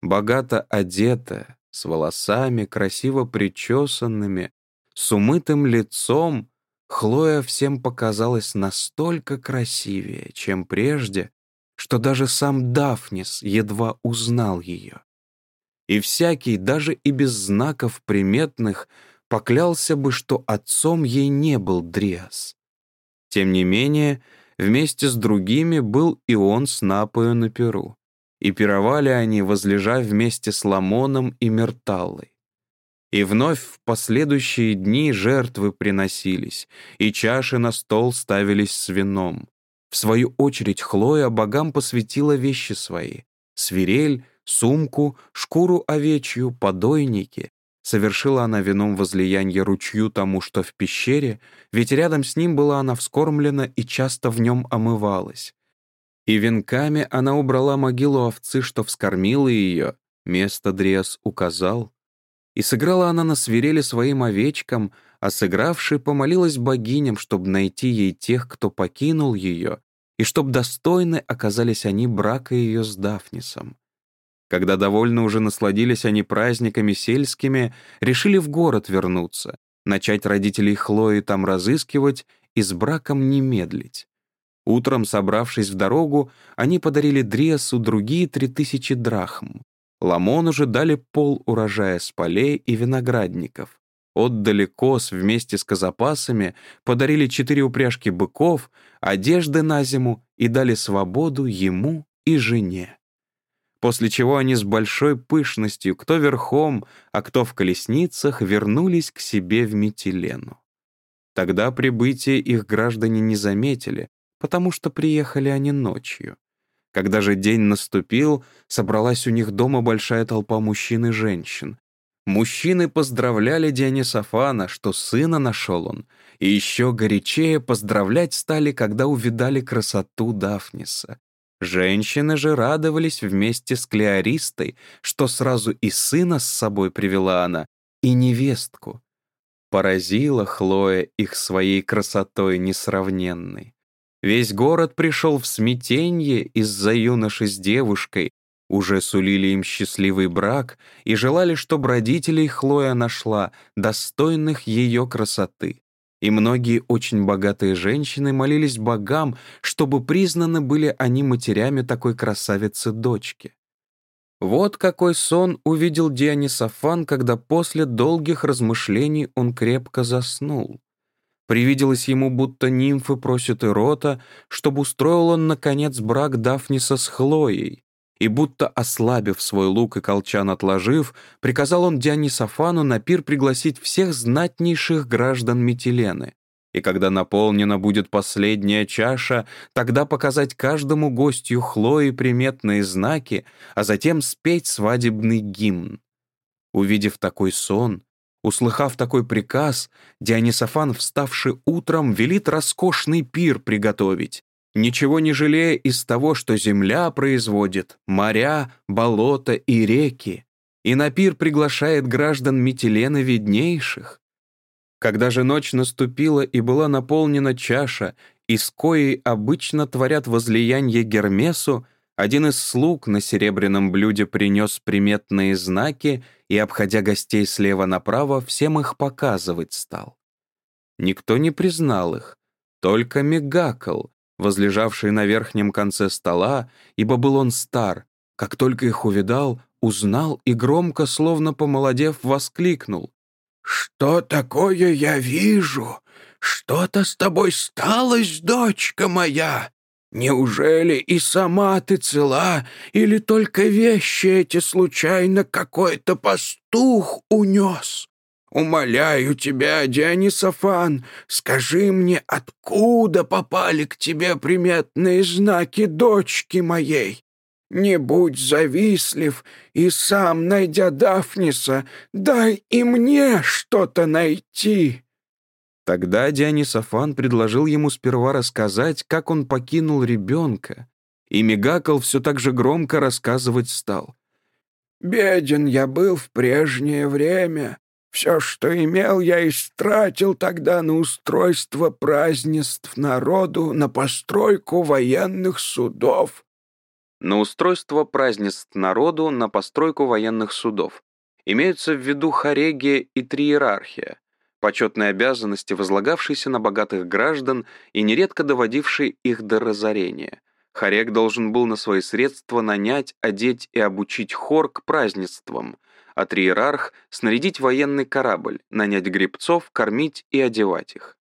Богато одетая, с волосами, красиво причесанными, с умытым лицом, Хлоя всем показалась настолько красивее, чем прежде, что даже сам Дафнис едва узнал ее. И всякий, даже и без знаков приметных, поклялся бы, что отцом ей не был Дриас. Тем не менее, вместе с другими был и он с Напою на Перу, и пировали они, возлежа вместе с Ламоном и Мерталлой. И вновь в последующие дни жертвы приносились, и чаши на стол ставились с вином. В свою очередь Хлоя богам посвятила вещи свои — свирель, сумку, шкуру овечью, подойники, Совершила она вином возлияние ручью тому, что в пещере, ведь рядом с ним была она вскормлена и часто в нем омывалась. И венками она убрала могилу овцы, что вскормила ее, место Дриас указал. И сыграла она на свирели своим овечкам, а сыгравши помолилась богиням, чтобы найти ей тех, кто покинул ее, и чтоб достойны оказались они брака ее с Дафнисом. Когда довольно уже насладились они праздниками сельскими, решили в город вернуться, начать родителей Хлои там разыскивать и с браком не медлить. Утром, собравшись в дорогу, они подарили Дриасу другие три тысячи драхм. Ламону же дали пол урожая с полей и виноградников. Отдали коз вместе с козапасами, подарили четыре упряжки быков, одежды на зиму и дали свободу ему и жене после чего они с большой пышностью, кто верхом, а кто в колесницах, вернулись к себе в Метилену. Тогда прибытие их граждане не заметили, потому что приехали они ночью. Когда же день наступил, собралась у них дома большая толпа мужчин и женщин. Мужчины поздравляли Дионисофана, что сына нашел он, и еще горячее поздравлять стали, когда увидали красоту Дафниса. Женщины же радовались вместе с Клеористой, что сразу и сына с собой привела она, и невестку. Поразила Хлоя их своей красотой несравненной. Весь город пришел в смятенье из-за юноши с девушкой, уже сулили им счастливый брак и желали, чтобы родителей Хлоя нашла, достойных ее красоты. И многие очень богатые женщины молились богам, чтобы признаны были они матерями такой красавицы-дочки. Вот какой сон увидел Дионисофан, когда после долгих размышлений он крепко заснул. Привиделось ему, будто нимфы просят Ирота, чтобы устроил он, наконец, брак Дафниса с Хлоей. И будто, ослабив свой лук и колчан отложив, приказал он Дионисофану на пир пригласить всех знатнейших граждан Метилены. И когда наполнена будет последняя чаша, тогда показать каждому гостю Хлои приметные знаки, а затем спеть свадебный гимн. Увидев такой сон, Услыхав такой приказ, Дионисофан, вставший утром, велит роскошный пир приготовить, ничего не жалея из того, что земля производит, моря, болота и реки, и на пир приглашает граждан Метилены виднейших. Когда же ночь наступила и была наполнена чаша, из коей обычно творят возлияние Гермесу, один из слуг на серебряном блюде принес приметные знаки и, обходя гостей слева направо, всем их показывать стал. Никто не признал их, только Мегакл, возлежавший на верхнем конце стола, ибо был он стар, как только их увидал, узнал и громко, словно помолодев, воскликнул. «Что такое я вижу? Что-то с тобой сталось, дочка моя? Неужели и сама ты цела, или только вещи эти случайно какой-то пастух унес? Умоляю тебя, Дионисофан, скажи мне, откуда попали к тебе приметные знаки дочки моей? Не будь завистлив, и сам, найдя Дафниса, дай и мне что-то найти». Тогда Дионисофан предложил ему сперва рассказать, как он покинул ребенка, и Мегакл все так же громко рассказывать стал. «Беден я был в прежнее время. Все, что имел, я истратил тогда на устройство празднеств народу, на постройку военных судов». На устройство празднеств народу, на постройку военных судов. Имеются в виду хорегия и триерархия почетные обязанности, возлагавшиеся на богатых граждан и нередко доводившие их до разорения. Харек должен был на свои средства нанять, одеть и обучить хор к празднествам, а триерарх — снарядить военный корабль, нанять гребцов, кормить и одевать их.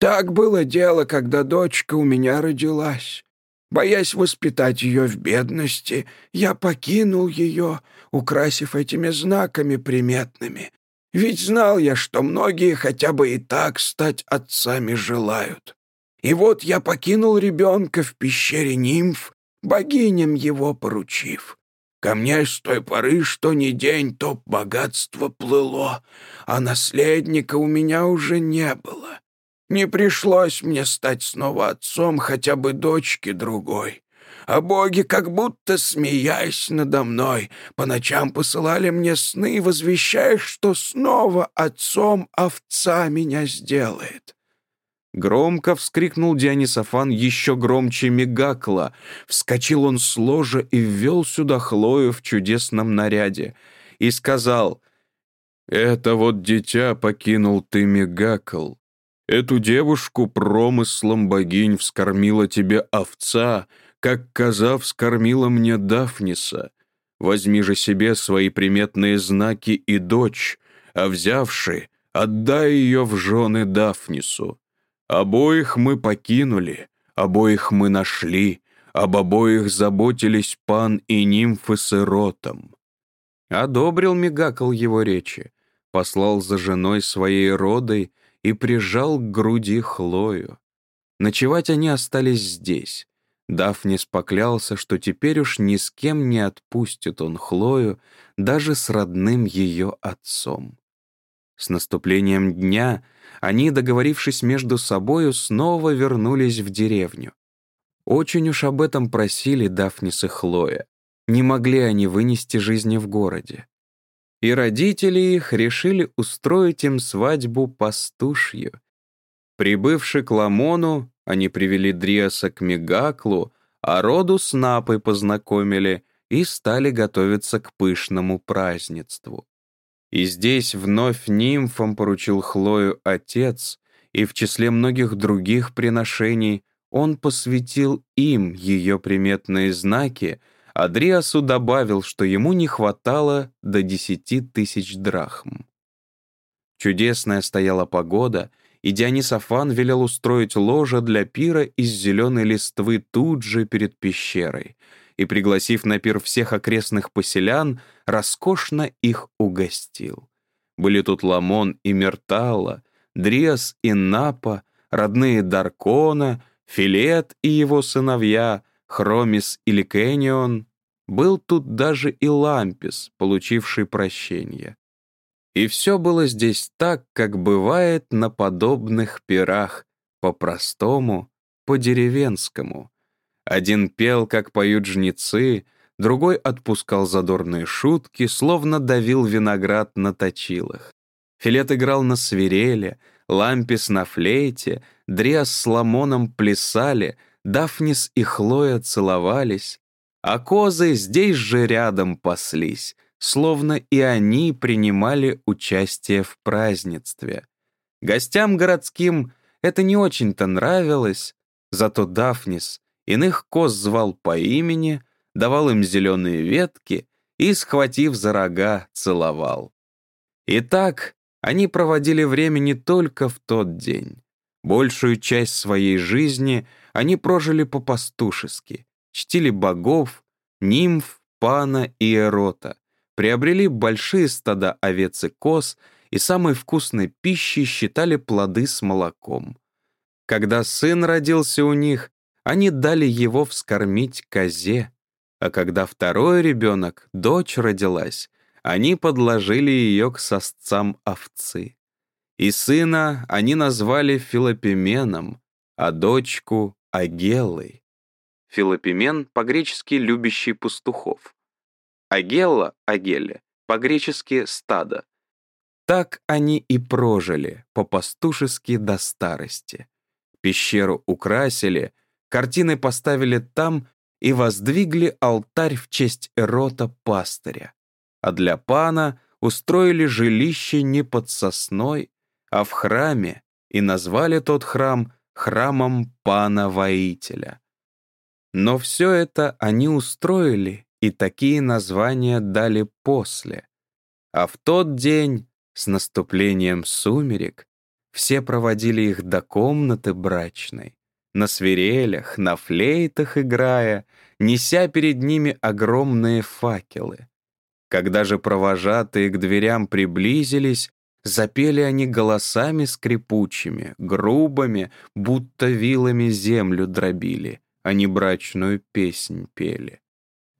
«Так было дело, когда дочка у меня родилась. Боясь воспитать ее в бедности, я покинул ее, украсив этими знаками приметными, ведь знал я, что многие хотя бы и так стать отцами желают. И вот я покинул ребенка в пещере нимф, богиням его поручив. Ко мне с той поры, что ни день, то богатство плыло, а наследника у меня уже не было. Не пришлось мне стать снова отцом хотя бы дочки другой а боги, как будто смеясь надо мной, по ночам посылали мне сны, возвещая, что снова отцом овца меня сделает». Громко вскрикнул Дионисофан еще громче Мегакла. Вскочил он с ложа и ввел сюда Хлою в чудесном наряде. И сказал, «Это вот дитя покинул ты, Мегакл. Эту девушку промыслом богинь вскормила тебе овца, как коза вскормила мне Дафниса. Возьми же себе свои приметные знаки и дочь, а взявши, отдай ее в жены Дафнису. Обоих мы покинули, обоих мы нашли, об обоих заботились пан и нимфы с эротом. Одобрил Мегакл его речи, послал за женой своей родой и прижал к груди Хлою. Ночевать они остались здесь, Дафнис поклялся, что теперь уж ни с кем не отпустит он Хлою, даже с родным ее отцом. С наступлением дня они, договорившись между собою, снова вернулись в деревню. Очень уж об этом просили Дафнис и Хлоя. Не могли они вынести жизни в городе. И родители их решили устроить им свадьбу пастушью. Прибывши к Ламону, они привели Дриаса к Мегаклу, а роду с Напой познакомили и стали готовиться к пышному празднеству. И здесь вновь нимфам поручил Хлою отец, и в числе многих других приношений он посвятил им ее приметные знаки, Адриасу добавил, что ему не хватало до десяти тысяч драхм. Чудесная стояла погода, и Дионис Афан велел устроить ложе для пира из зеленой листвы тут же перед пещерой, и, пригласив на пир всех окрестных поселян, роскошно их угостил. Были тут Ламон и Мертала, Дриас и Напа, родные Даркона, Филет и его сыновья, Хромис и Ликенион. Был тут даже и Лампис, получивший прощение. И все было здесь так, как бывает на подобных пирах, по-простому, по-деревенскому. Один пел, как поют жнецы, другой отпускал задорные шутки, словно давил виноград на точилах. Филет играл на свиреле, Лампис на флейте, Дриас с Ламоном плясали, Дафнис и Хлоя целовались, а козы здесь же рядом паслись, словно и они принимали участие в празднестве. Гостям городским это не очень-то нравилось, зато Дафнис иных коз звал по имени, давал им зеленые ветки и, схватив за рога, целовал. И так они проводили время не только в тот день. Большую часть своей жизни они прожили по-пастушески, чтили богов, нимф, пана и эрота, приобрели большие стада овец и коз и самой вкусной пищей считали плоды с молоком. Когда сын родился у них, они дали его вскормить козе, а когда второй ребенок, дочь родилась, они подложили ее к сосцам овцы. И сына они назвали Филопименом, а дочку — Агеллой. Филопимен по-гречески «любящий пастухов». Агелла — Агеле, по-гречески «стадо». Так они и прожили, по-пастушески до старости. Пещеру украсили — Картины поставили там и воздвигли алтарь в честь Эрота пастыря. А для пана устроили жилище не под сосной, а в храме, и назвали тот храм храмом пана-воителя. Но все это они устроили, и такие названия дали после. А в тот день, с наступлением сумерек, все проводили их до комнаты брачной на свирелях, на флейтах играя, неся перед ними огромные факелы. Когда же провожатые к дверям приблизились, запели они голосами скрипучими, грубыми, будто вилами землю дробили, а не брачную песнь пели.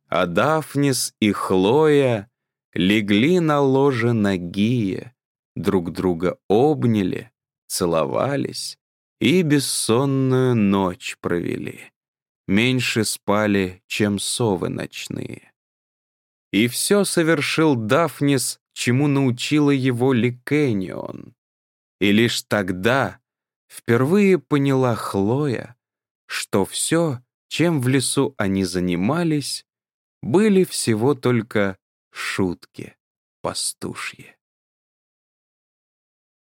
А Дафнис и Хлоя легли на ложе нагие, друг друга обняли, целовались, и бессонную ночь провели. Меньше спали, чем совы ночные. И все совершил Дафнис, чему научила его Ликенион. И лишь тогда впервые поняла Хлоя, что все, чем в лесу они занимались, были всего только шутки пастушьи.